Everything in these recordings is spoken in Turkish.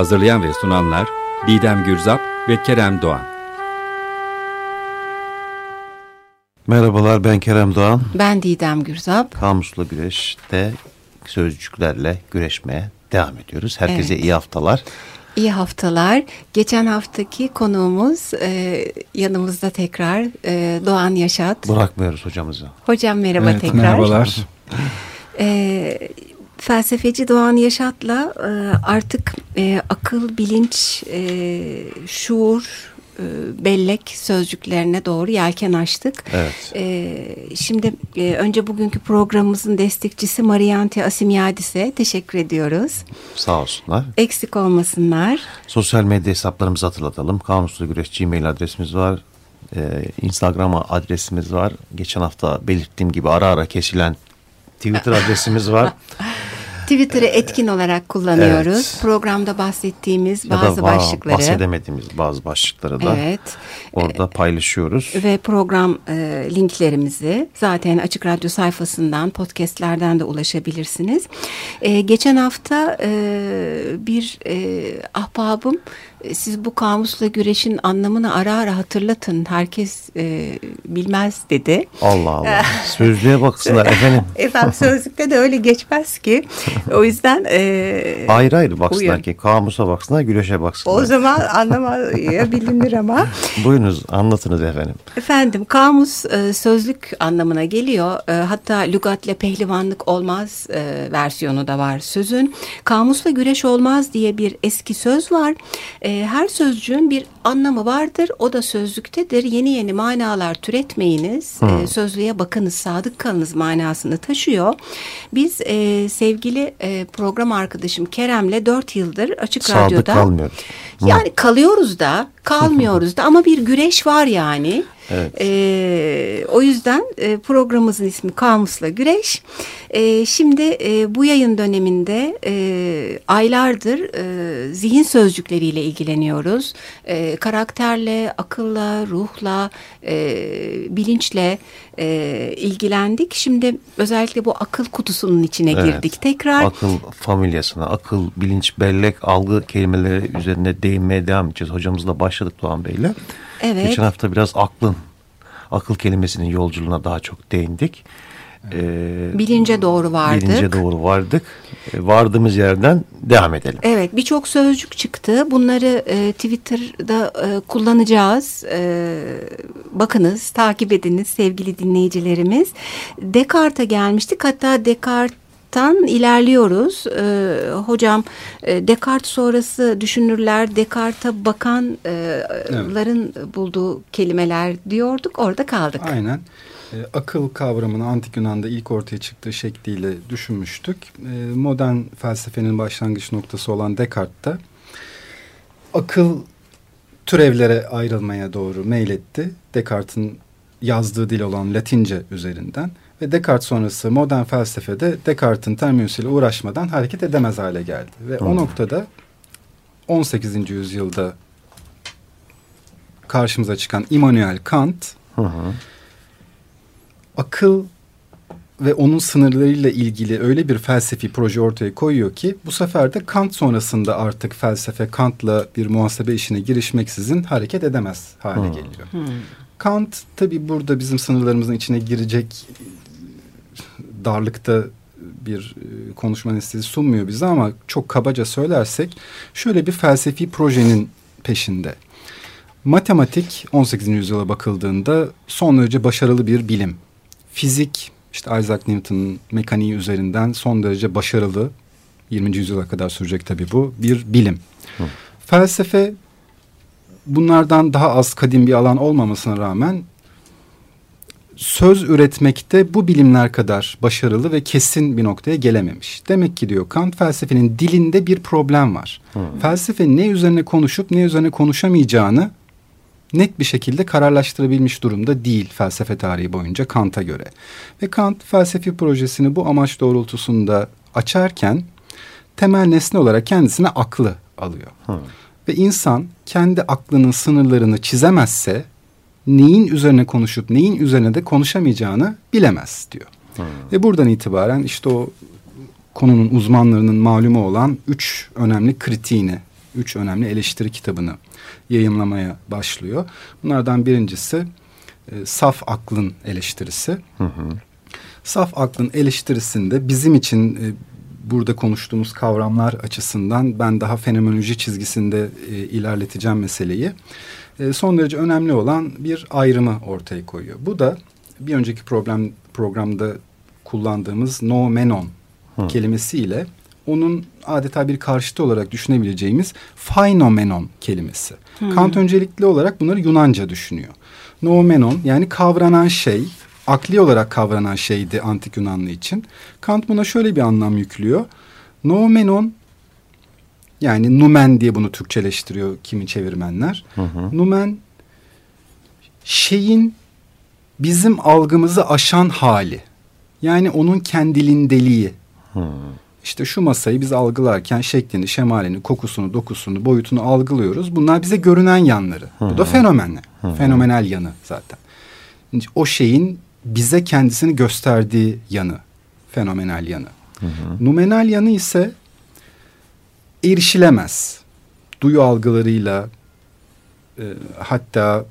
Hazırlayan ve sunanlar Didem Gürzap ve Kerem Doğan. Merhabalar ben Kerem Doğan. Ben Didem Gürzap. Kamusla Güreş'te sözcüklerle güreşmeye devam ediyoruz. Herkese evet. iyi haftalar. İyi haftalar. Geçen haftaki konuğumuz e, yanımızda tekrar e, Doğan Yaşat. Bırakmıyoruz hocamızı. Hocam merhaba evet, tekrar. Merhabalar. E, felsefeci Doğan Yaşat'la e, artık e, akıl, bilinç, e, şuur, bellek sözcüklerine doğru yelken açtık. Evet. Şimdi önce bugünkü programımızın destekçisi Mariante Asimiadis'e teşekkür ediyoruz. Sağ olsunlar. Eksik olmasınlar. Sosyal medya hesaplarımızı hatırlatalım. Kamuslu Güreş Gmail adresimiz var. Instagram adresimiz var. Geçen hafta belirttiğim gibi ara ara kesilen Twitter adresimiz var. Twitter'ı etkin olarak kullanıyoruz. Evet. Programda bahsettiğimiz ya bazı da başlıkları. Bahsedemediğimiz bazı başlıkları da evet. orada paylaşıyoruz. Ve program e, linklerimizi zaten Açık Radyo sayfasından, podcastlerden de ulaşabilirsiniz. E, geçen hafta e, bir e, ahbabım siz bu kamusla güreşin anlamını ara ara hatırlatın. Herkes e, bilmez dedi. Allah Allah. Sözlüğe baksınlar efendim. efendim sözlükte de öyle geçmez ki. O yüzden e, ayrı ayrı baksınlar uyun. ki kamusa baksınlar, güreşe baksınlar. O zaman anlamayabilir ama. Buyurunuz anlatınız efendim. Efendim kamus e, sözlük anlamına geliyor. E, hatta lügatle pehlivanlık olmaz e, versiyonu da var sözün. Kamusla güreş olmaz diye bir eski söz var. E, her sözcüğün bir anlamı vardır. O da sözlüktedir. Yeni yeni manalar türetmeyiniz. Hmm. E, sözlüğe bakınız, sadık kalınız manasını taşıyor. Biz e, sevgili e, program arkadaşım Kerem'le dört yıldır Açık sadık Radyo'da... Sadık kalmıyoruz. Yani kalıyoruz da, kalmıyoruz da ama bir güreş var yani. Evet. E, o yüzden e, programımızın ismi Kamusla Güreş. E, şimdi e, bu yayın döneminde e, aylardır e, zihin sözcükleriyle ilgileniyoruz. E, karakterle, akılla, ruhla, e, bilinçle e, ilgilendik. Şimdi özellikle bu akıl kutusunun içine evet. girdik tekrar. Akıl familyasına, akıl, bilinç, bellek, algı kelimeleri üzerine değinmeye devam edeceğiz. Hocamızla başladık Doğan Bey'le. Evet. Geçen hafta biraz aklın, akıl kelimesinin yolculuğuna daha çok değindik. Ee, bilince doğru vardık. Bilince doğru vardık. Ee, vardığımız yerden devam edelim. Evet birçok sözcük çıktı. Bunları e, Twitter'da e, kullanacağız. E, bakınız, takip ediniz sevgili dinleyicilerimiz. Descartes'e gelmiştik. Hatta Descartes Descartes'tan ilerliyoruz. Ee, hocam e, Descartes sonrası düşünürler Descartes'a bakanların evet. bulduğu kelimeler diyorduk. Orada kaldık. Aynen. E, akıl kavramını antik Yunan'da ilk ortaya çıktığı şekliyle düşünmüştük. E, modern felsefenin başlangıç noktası olan Descartes'te akıl türevlere ayrılmaya doğru meyletti. Descartes'in yazdığı dil olan Latince üzerinden. Ve Descartes sonrası modern felsefede Descartes'in terminolojisiyle uğraşmadan hareket edemez hale geldi. Ve o noktada 18. yüzyılda karşımıza çıkan Immanuel Kant hı akıl ve onun sınırlarıyla ilgili öyle bir felsefi proje ortaya koyuyor ki bu sefer de Kant sonrasında artık felsefe Kant'la bir muhasebe işine girişmeksizin hareket edemez hale hmm. geliyor. Hmm. Kant tabi burada bizim sınırlarımızın içine girecek darlıkta bir e, konuşma listesi sunmuyor bize ama çok kabaca söylersek şöyle bir felsefi projenin peşinde. Matematik 18. yüzyıla bakıldığında son derece başarılı bir bilim. Fizik işte Isaac Newton'un mekaniği üzerinden son derece başarılı 20. yüzyıla kadar sürecek tabii bu bir bilim. Hı. Felsefe bunlardan daha az kadim bir alan olmamasına rağmen söz üretmekte bu bilimler kadar başarılı ve kesin bir noktaya gelememiş. Demek ki diyor Kant felsefenin dilinde bir problem var. Hmm. Felsefe ne üzerine konuşup ne üzerine konuşamayacağını net bir şekilde kararlaştırabilmiş durumda değil felsefe tarihi boyunca Kant'a göre. Ve Kant felsefi projesini bu amaç doğrultusunda açarken temel nesne olarak kendisine aklı alıyor. Hmm. Ve insan kendi aklının sınırlarını çizemezse neyin üzerine konuşup neyin üzerine de konuşamayacağını bilemez diyor. Hmm. Ve buradan itibaren işte o konunun uzmanlarının malumu olan üç önemli kritiğini, üç önemli eleştiri kitabını yayınlamaya başlıyor. Bunlardan birincisi e, saf aklın eleştirisi. Hı hı. Saf aklın eleştirisinde bizim için e, burada konuştuğumuz kavramlar açısından ben daha fenomenoloji çizgisinde e, ilerleteceğim meseleyi. E, son derece önemli olan bir ayrımı ortaya koyuyor. Bu da bir önceki problem programda kullandığımız nomenon Hı. kelimesiyle onun adeta bir karşıtı olarak düşünebileceğimiz phenomenon kelimesi. Hmm. Kant öncelikli olarak bunları Yunanca düşünüyor. Noumenon yani kavranan şey, akli olarak kavranan şeydi antik Yunanlı için. Kant buna şöyle bir anlam yüklüyor. Noumenon yani numen diye bunu Türkçeleştiriyor kimi çevirmenler. Hı hı. Numen şeyin bizim algımızı aşan hali. Yani onun kendilindeliği. Hı. İşte şu masayı biz algılarken şeklini, şemalini, kokusunu, dokusunu, boyutunu algılıyoruz. Bunlar bize görünen yanları. Hı -hı. Bu da fenomenler. Hı -hı. Fenomenal yanı zaten. O şeyin bize kendisini gösterdiği yanı. Fenomenal yanı. Hı hı. Numenal yanı ise erişilemez. Duyu algılarıyla e, hatta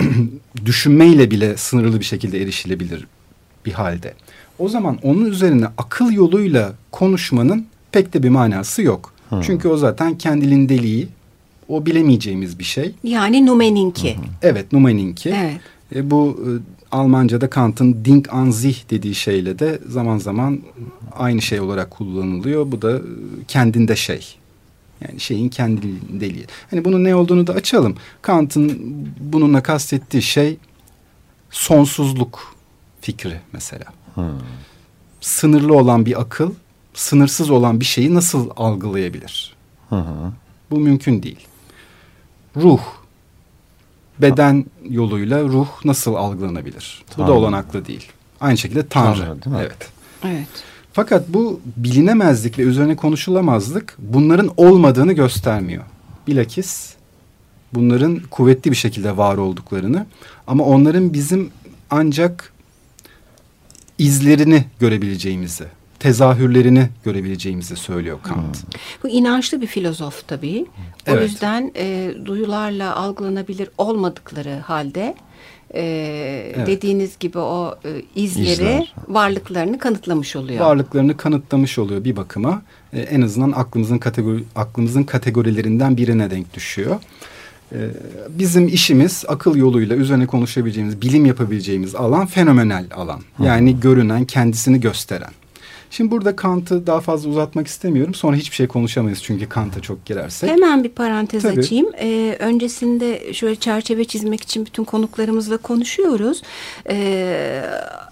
düşünmeyle bile sınırlı bir şekilde erişilebilir bir halde. O zaman onun üzerine akıl yoluyla konuşmanın pek de bir manası yok. Hı. Çünkü o zaten kendilindeliği, o bilemeyeceğimiz bir şey. Yani numeninki. Hı. Evet, numeninki. Evet. E, bu e, Almanca'da Kant'ın Ding an sich dediği şeyle de zaman zaman aynı şey olarak kullanılıyor. Bu da e, kendinde şey. Yani şeyin kendiliği. Hani bunun ne olduğunu da açalım. Kant'ın bununla kastettiği şey sonsuzluk fikri mesela. Hmm. Sınırlı olan bir akıl, sınırsız olan bir şeyi nasıl algılayabilir? Hı Bu mümkün değil. Ruh, beden yoluyla ruh nasıl algılanabilir? Tanrı. Bu da olanaklı değil. Aynı şekilde Tanrı. Tanrı değil mi? Evet. Evet. Fakat bu bilinemezlik ve üzerine konuşulamazlık bunların olmadığını göstermiyor. Bilakis bunların kuvvetli bir şekilde var olduklarını ama onların bizim ancak izlerini görebileceğimizi, tezahürlerini görebileceğimizi söylüyor Kant. Hmm. Bu inançlı bir filozof tabii. O evet. yüzden e, duyularla algılanabilir olmadıkları halde e, evet. dediğiniz gibi o e, izleri İzler. varlıklarını kanıtlamış oluyor. Varlıklarını kanıtlamış oluyor bir bakıma. E, en azından aklımızın kategori aklımızın kategorilerinden birine denk düşüyor. E, bizim işimiz akıl yoluyla üzerine konuşabileceğimiz, bilim yapabileceğimiz alan fenomenal alan. Yani görünen, kendisini gösteren. Şimdi burada Kant'ı daha fazla uzatmak istemiyorum. Sonra hiçbir şey konuşamayız çünkü Kant'a çok girersek. Hemen bir parantez Tabii. açayım. Ee, öncesinde şöyle çerçeve çizmek için bütün konuklarımızla konuşuyoruz. Ee,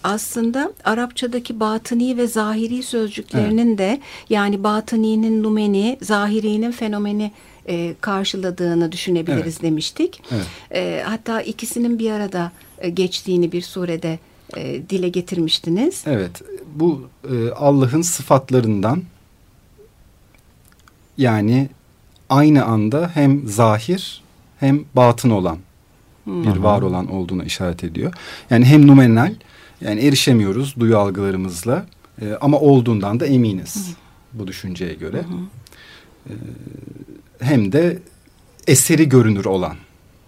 aslında Arapçadaki batıni ve zahiri sözcüklerinin evet. de yani batıninin numeni, zahirinin fenomeni e, karşıladığını düşünebiliriz evet. demiştik. Evet. E, hatta ikisinin bir arada e, geçtiğini bir surede e, dile getirmiştiniz. Evet, bu e, Allah'ın sıfatlarından yani aynı anda hem zahir hem batın olan hmm. bir var olan olduğuna işaret ediyor. Yani hem numenal yani erişemiyoruz duyu algılarımızla e, ama olduğundan da eminiz hmm. bu düşünceye göre. Hmm. E, hem de eseri görünür olan.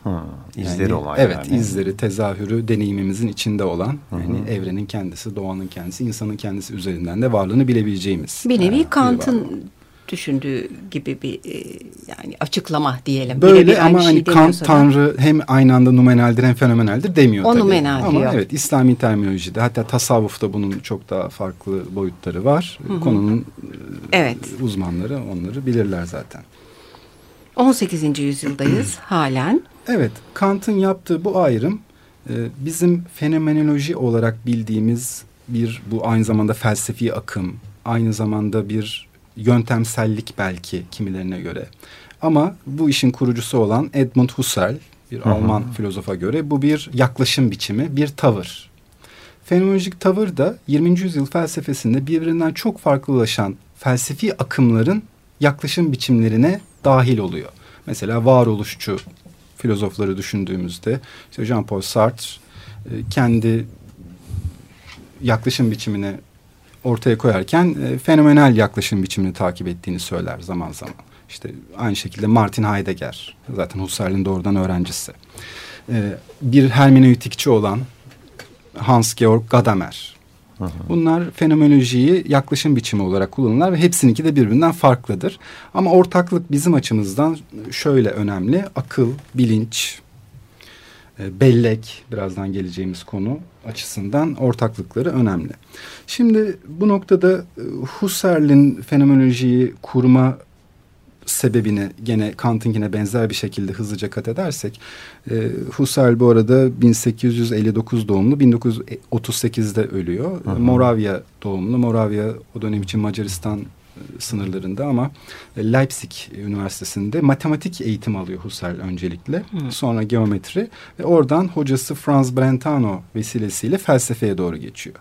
Ha, izleri yani, olan Evet yani. izleri, tezahürü deneyimimizin içinde olan Hı -hı. yani evrenin kendisi, doğanın kendisi, insanın kendisi üzerinden de varlığını bilebileceğimiz. Bir nevi Kant'ın düşündüğü gibi bir e, yani açıklama diyelim. Böyle ama hani şey Kant Tanrı hem aynı anda numenaldir hem fenomenaldir demiyor o tabii. numenal ama diyor. evet İslami terminolojide hatta tasavvufta bunun çok daha farklı boyutları var. Hı -hı. Konunun e, evet. uzmanları onları bilirler zaten. 18. yüzyıldayız halen. Evet, Kant'ın yaptığı bu ayrım e, bizim fenomenoloji olarak bildiğimiz bir bu aynı zamanda felsefi akım, aynı zamanda bir yöntemsellik belki kimilerine göre. Ama bu işin kurucusu olan Edmund Husserl, bir hı hı. Alman filozofa göre bu bir yaklaşım biçimi, bir tavır. Fenomenolojik tavır da 20. yüzyıl felsefesinde birbirinden çok farklılaşan felsefi akımların yaklaşım biçimlerine dahil oluyor. Mesela varoluşçu filozofları düşündüğümüzde işte Jean-Paul Sartre e, kendi yaklaşım biçimini ortaya koyarken e, fenomenal yaklaşım biçimini takip ettiğini söyler zaman zaman. İşte aynı şekilde Martin Heidegger zaten Husserl'in doğrudan öğrencisi. E, bir hermeneutikçi olan Hans Georg Gadamer. Bunlar fenomenolojiyi yaklaşım biçimi olarak kullanırlar ve hepsininki de birbirinden farklıdır. Ama ortaklık bizim açımızdan şöyle önemli. Akıl, bilinç, e, bellek birazdan geleceğimiz konu açısından ortaklıkları önemli. Şimdi bu noktada e, Husserl'in fenomenolojiyi kurma sebebini gene Kant'ınkine benzer bir şekilde hızlıca kat edersek e, Husserl bu arada 1859 doğumlu 1938'de ölüyor. Hı hı. Moravya doğumlu. Moravya o dönem için Macaristan e, sınırlarında ama Leipzig Üniversitesi'nde matematik eğitim alıyor Husserl öncelikle. Hı. Sonra geometri ve oradan hocası Franz Brentano vesilesiyle felsefeye doğru geçiyor.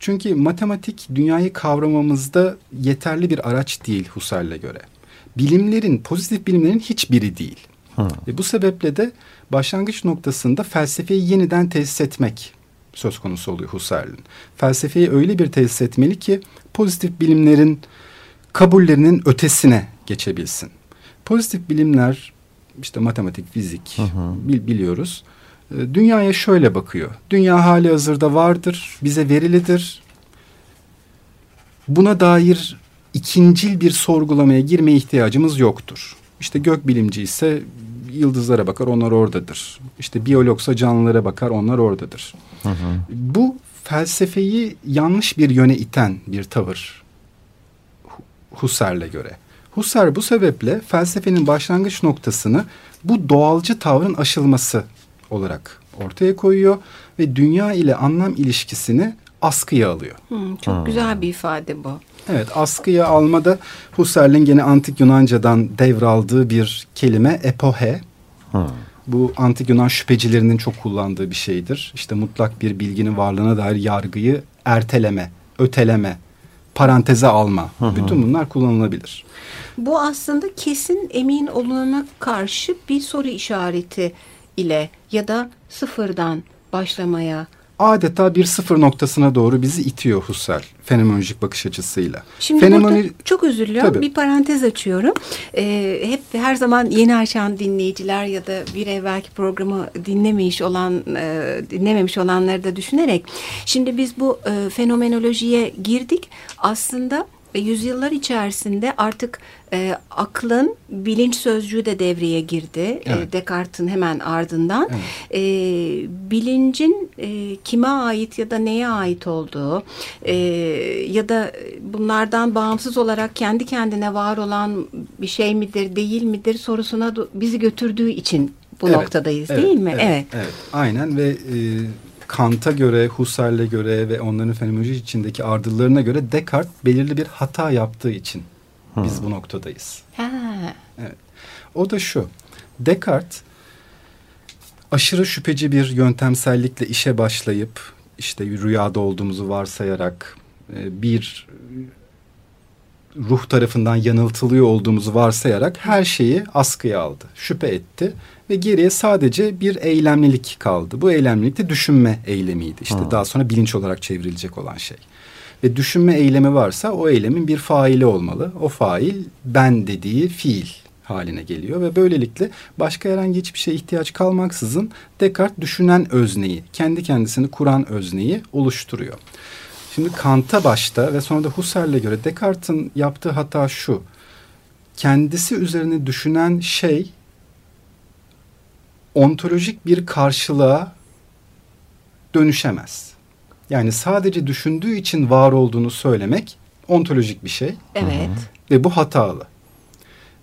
Çünkü matematik dünyayı kavramamızda yeterli bir araç değil Husserl'e göre bilimlerin, pozitif bilimlerin hiçbiri değil. Ha. Ve bu sebeple de başlangıç noktasında felsefeyi yeniden tesis etmek söz konusu oluyor Husserl'in. Felsefeyi öyle bir tesis etmeli ki pozitif bilimlerin kabullerinin ötesine geçebilsin. Pozitif bilimler işte matematik, fizik bil, biliyoruz. Ee, dünyaya şöyle bakıyor. Dünya hali hazırda vardır, bize verilidir. Buna dair ikincil bir sorgulamaya girmeye ihtiyacımız yoktur. İşte gök bilimci ise yıldızlara bakar onlar oradadır. İşte biyologsa canlılara bakar onlar oradadır. Hı hı. Bu felsefeyi yanlış bir yöne iten bir tavır Husserl'e göre. Husserl bu sebeple felsefenin başlangıç noktasını bu doğalcı tavrın aşılması olarak ortaya koyuyor ve dünya ile anlam ilişkisini askıya alıyor. Hmm, çok hmm. güzel bir ifade bu. Evet askıya almada Husserl'in gene antik Yunanca'dan devraldığı bir kelime epohe. Hmm. Bu antik Yunan şüphecilerinin çok kullandığı bir şeydir. İşte mutlak bir bilginin varlığına dair yargıyı erteleme, öteleme, paranteze alma. Hı Bütün bunlar kullanılabilir. Bu aslında kesin emin olunana karşı bir soru işareti ile ya da sıfırdan başlamaya adeta bir sıfır noktasına doğru bizi itiyor Husserl fenomenolojik bakış açısıyla. Şimdi Fenomeni... burada çok özür diliyorum Tabii. bir parantez açıyorum. Ee, hep her zaman yeni açan dinleyiciler ya da bir evvelki programı dinlememiş olan e, dinlememiş olanları da düşünerek şimdi biz bu e, fenomenolojiye girdik. Aslında ve yüzyıllar içerisinde artık e, aklın bilinç sözcüğü de devreye girdi. E, evet. E, Descartes'in hemen ardından. Evet. E, bilincin e, kime ait ya da neye ait olduğu e, ya da bunlardan bağımsız olarak kendi kendine var olan bir şey midir değil midir sorusuna bizi götürdüğü için bu evet. noktadayız evet. değil mi? Evet. Evet. evet. Aynen ve e, Kant'a göre, Husserl'e göre ve onların fenomenoloji içindeki ardıllarına göre Descartes belirli bir hata yaptığı için biz bu noktadayız. Ha. Evet. O da şu. Descartes aşırı şüpheci bir yöntemsellikle işe başlayıp işte rüyada olduğumuzu varsayarak e, bir ruh tarafından yanıltılıyor olduğumuzu varsayarak her şeyi askıya aldı. Şüphe etti ve geriye sadece bir eylemlilik kaldı. Bu eylemlilik de düşünme eylemiydi. İşte ha. daha sonra bilinç olarak çevrilecek olan şey. Ve düşünme eylemi varsa o eylemin bir faili olmalı. O fail ben dediği fiil haline geliyor ve böylelikle başka herhangi hiçbir şeye ihtiyaç kalmaksızın Descartes düşünen özneyi, kendi kendisini kuran özneyi oluşturuyor. Şimdi Kant'a başta ve sonra da Husserl'e göre Descartes'in yaptığı hata şu. Kendisi üzerine düşünen şey ontolojik bir karşılığa dönüşemez. Yani sadece düşündüğü için var olduğunu söylemek ontolojik bir şey. Evet. Ve bu hatalı.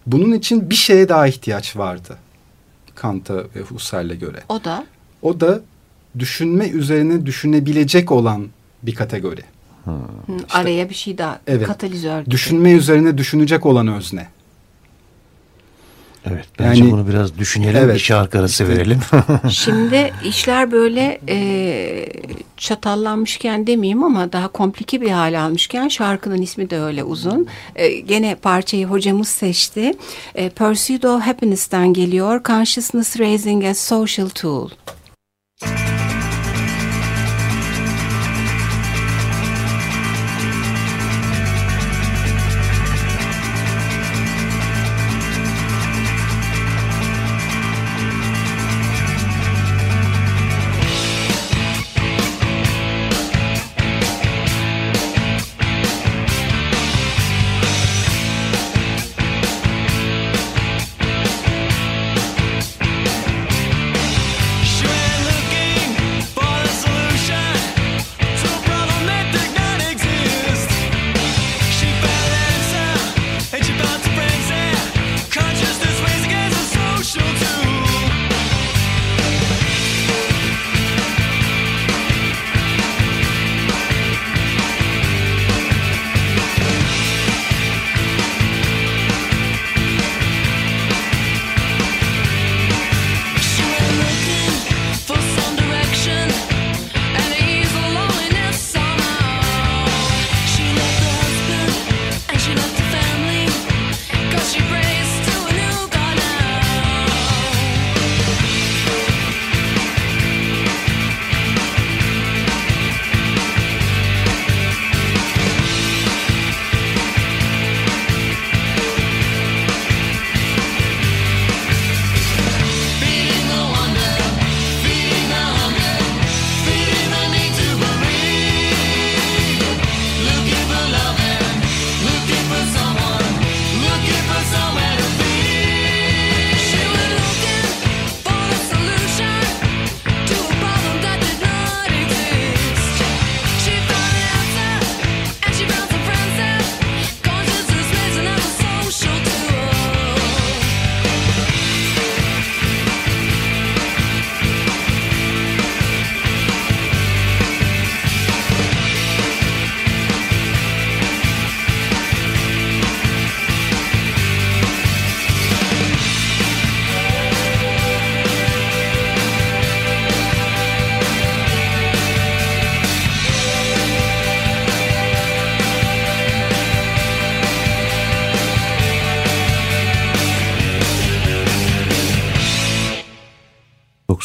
Bunun için bir şeye daha ihtiyaç vardı. Kant'a ve Husserl'e göre. O da? O da düşünme üzerine düşünebilecek olan bir kategori. Hı, araya bir şey daha Evet. katalizör. gibi. Düşünme üzerine düşünecek olan özne. Evet bence Yani- bunu biraz düşünelim Evet. bir şarkı arası İşte- verelim. Şimdi işler böyle e, çatallanmışken demeyeyim ama daha komplike bir hale almışken şarkının ismi de öyle uzun. E, gene parçayı hocamız seçti. E, Pursuit of Happiness'ten geliyor. Consciousness Raising as Social Tool.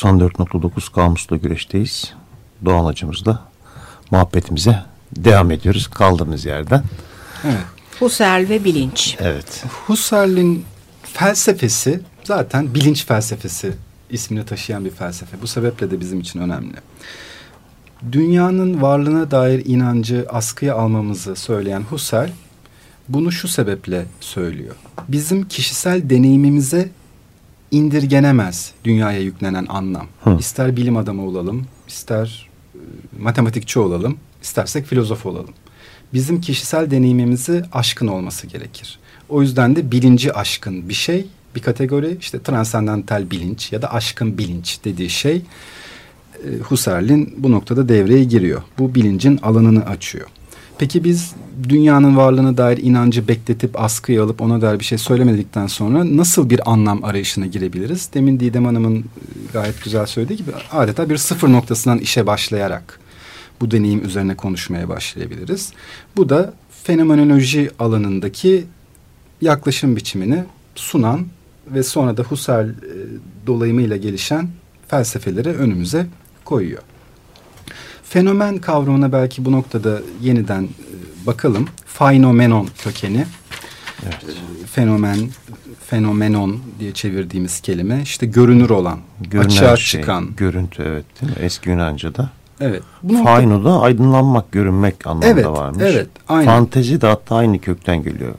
...94.9 Kamus'ta güreşteyiz. Doğan hacımızla muhabbetimize devam ediyoruz kaldığımız yerden. Evet. Husserl ve bilinç. Evet. Husserl'in felsefesi zaten bilinç felsefesi ismini taşıyan bir felsefe. Bu sebeple de bizim için önemli. Dünyanın varlığına dair inancı askıya almamızı söyleyen Husserl bunu şu sebeple söylüyor. Bizim kişisel deneyimimize indirgenemez dünyaya yüklenen anlam. Hı. İster bilim adamı olalım, ister e, matematikçi olalım, istersek filozof olalım. Bizim kişisel deneyimimizi aşkın olması gerekir. O yüzden de bilinci aşkın bir şey, bir kategori işte transandantal bilinç ya da aşkın bilinç dediği şey e, Husserl'in bu noktada devreye giriyor. Bu bilincin alanını açıyor. Peki biz dünyanın varlığına dair inancı bekletip askıya alıp ona dair bir şey söylemedikten sonra nasıl bir anlam arayışına girebiliriz? Demin Didem Hanım'ın e, gayet güzel söylediği gibi adeta bir sıfır noktasından işe başlayarak bu deneyim üzerine konuşmaya başlayabiliriz. Bu da fenomenoloji alanındaki yaklaşım biçimini sunan ve sonra da Husserl e, dolayımıyla gelişen felsefeleri önümüze koyuyor. Fenomen kavramına belki bu noktada yeniden e, bakalım. Phenomenon kökeni. E, Fenomen, fenomenon diye çevirdiğimiz kelime işte görünür olan, Görünen açığa şey, çıkan. Görüntü evet değil mi? Eski Yunanca'da. Evet. Faino da aydınlanmak, görünmek anlamında Evet, varmış. evet, aynen. Fantezi de hatta aynı kökten geliyor.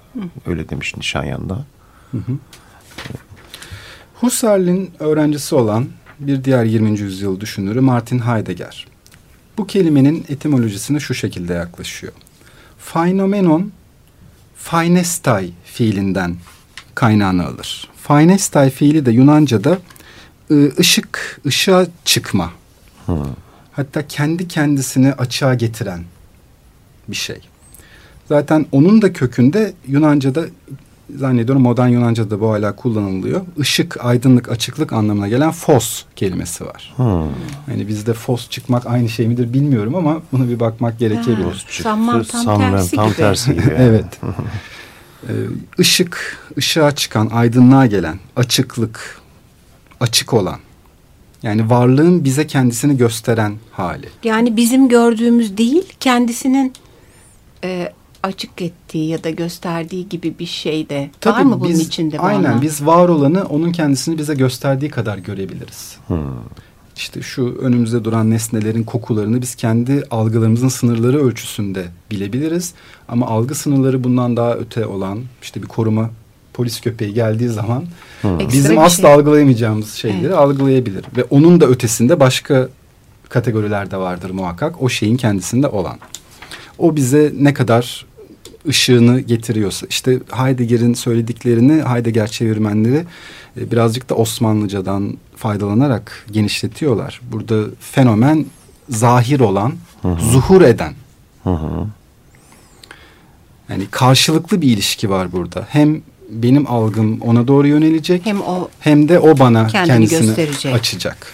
Öyle demiş Nişanyan'da. Husserl'in öğrencisi olan bir diğer 20. yüzyıl düşünürü Martin Heidegger. Bu kelimenin etimolojisine şu şekilde yaklaşıyor. Phenomenon, phanestai fiilinden kaynağını alır. Phanestai fiili de Yunanca'da ı, ışık, ışığa çıkma Hatta kendi kendisini açığa getiren bir şey. Zaten onun da kökünde Yunanca'da zannediyorum modern Yunanca'da bu hala kullanılıyor. Işık, aydınlık, açıklık anlamına gelen fos kelimesi var. Yani bizde fos çıkmak aynı şey midir bilmiyorum ama buna bir bakmak gerekebilir. Ha. Sanmam tam Sanmam tersi tam gibi. tersi gibi. yani. Evet. Ee, ışık, ışığa çıkan, aydınlığa gelen, açıklık, açık olan. Yani varlığın bize kendisini gösteren hali. Yani bizim gördüğümüz değil, kendisinin e, açık ettiği ya da gösterdiği gibi bir şey de var mı bunun biz, içinde bu Aynen anlam? biz var olanı onun kendisini bize gösterdiği kadar görebiliriz. İşte şu önümüzde duran nesnelerin kokularını biz kendi algılarımızın sınırları ölçüsünde bilebiliriz. Ama algı sınırları bundan daha öte olan işte bir koruma polis köpeği geldiği zaman Ekstra bizim asla şey. algılayamayacağımız şeyleri Evet. algılayabilir. Ve onun da ötesinde başka kategoriler de vardır muhakkak. O şeyin kendisinde olan. O bize ne kadar ışığını getiriyorsa işte Heidegger'in söylediklerini Heidegger çevirmenleri e, birazcık da Osmanlıcadan faydalanarak genişletiyorlar. Burada fenomen zahir olan, zuhur eden. Yani karşılıklı bir ilişki var burada. Hem benim algım ona doğru yönelecek Hem o hem de o bana Kendini kendisini gösterecek. açacak.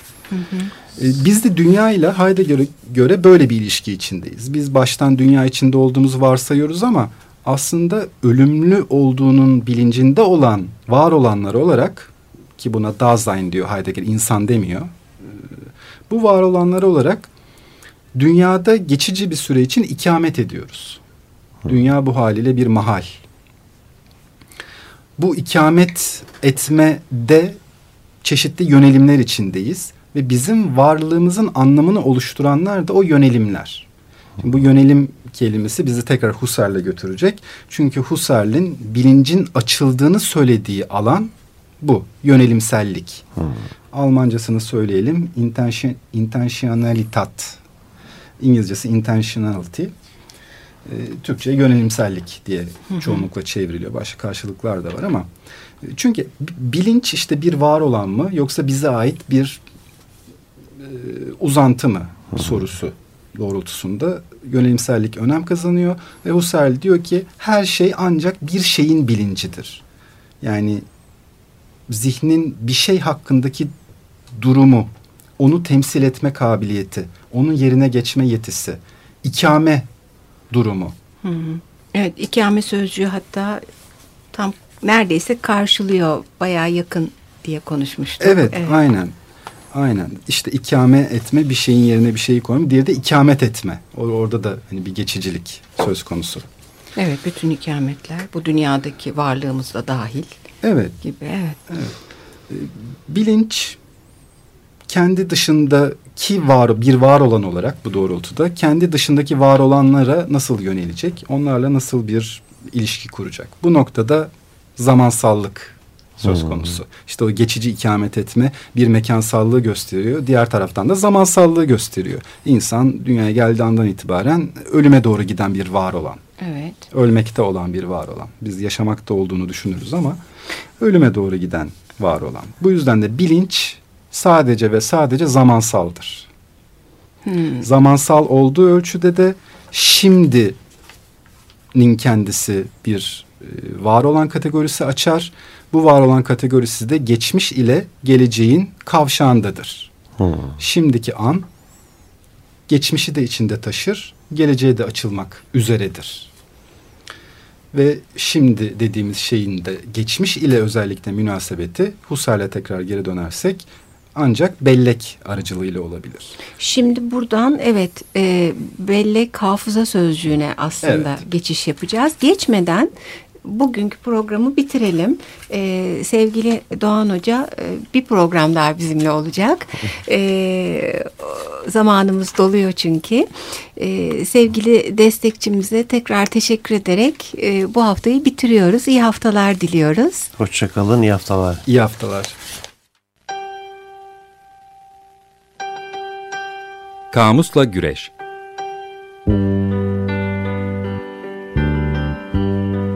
E, Biz de dünya ile Heidegger'e göre böyle bir ilişki içindeyiz. Biz baştan dünya içinde olduğumuzu varsayıyoruz ama aslında ölümlü olduğunun bilincinde olan, var olanlar olarak ki buna Dasein diyor Heidegger, insan demiyor. E, Bu var olanlar olarak dünyada geçici bir süre için ikamet ediyoruz. Dünya bu haliyle bir mahal. Bu ikamet etmede çeşitli yönelimler içindeyiz ve bizim varlığımızın anlamını oluşturanlar da o yönelimler. Şimdi bu yönelim kelimesi bizi tekrar Husserl'e götürecek. Çünkü Husserl'in bilincin açıldığını söylediği alan bu. Yönelimsellik. Almancasını söyleyelim. Intention, intentionalitat. İngilizcesi intentionality. E, Türkçe yönelimsellik diye çoğunlukla çevriliyor. Başka karşılıklar da var ama e, çünkü bi- bilinç işte bir var olan mı yoksa bize ait bir uzantı mı sorusu doğrultusunda yönelimsellik önem kazanıyor ve Husserl diyor ki her şey ancak bir şeyin bilincidir. Yani zihnin bir şey hakkındaki durumu, onu temsil etme kabiliyeti, onun yerine geçme yetisi, ikame durumu. Hı hı. Evet ikame sözcüğü hatta tam neredeyse karşılıyor bayağı yakın diye konuşmuştuk. Evet, aynen. Aynen. İşte ikame etme, bir şeyin yerine bir şeyi koyma. Diğeri de ikamet etme. Or- Orada da hani bir geçicilik söz konusu. Evet bütün ikametler bu dünyadaki varlığımızda dahil Evet. gibi evet. Bilinç kendi dışındaki var bir var olan olarak bu doğrultuda kendi dışındaki var olanlara nasıl yönelecek? Onlarla nasıl bir ilişki kuracak? Bu noktada zamansallık söz konusu. İşte o geçici ikamet etme bir mekansallığı gösteriyor. Diğer taraftan da zamansallığı gösteriyor. İnsan dünyaya geldiği andan itibaren ölüme doğru giden bir var olan. Evet. Ölmekte olan bir var olan. Biz yaşamakta olduğunu düşünürüz ama ölüme doğru giden var olan. Bu yüzden de bilinç sadece ve sadece zamansaldır. Zamansal olduğu ölçüde de şimdinin kendisi bir var olan kategorisi açar. Bu var olan kategorisi de geçmiş ile geleceğin kavşağındadır. Şimdiki an geçmişi de içinde taşır, geleceğe de açılmak üzeredir. Ve şimdi dediğimiz şeyin de geçmiş ile özellikle münasebeti Husserl'e tekrar geri dönersek ancak bellek aracılığıyla olabilir. Şimdi buradan evet e, bellek hafıza sözcüğüne aslında Evet. geçiş yapacağız. Geçmeden bugünkü programı bitirelim. E, sevgili Doğan Hoca e, bir program daha bizimle olacak. E, zamanımız doluyor çünkü. E, sevgili destekçimize tekrar teşekkür ederek e, bu haftayı bitiriyoruz. İyi haftalar diliyoruz. Hoşçakalın, iyi haftalar. İyi haftalar. Kamusla Güreş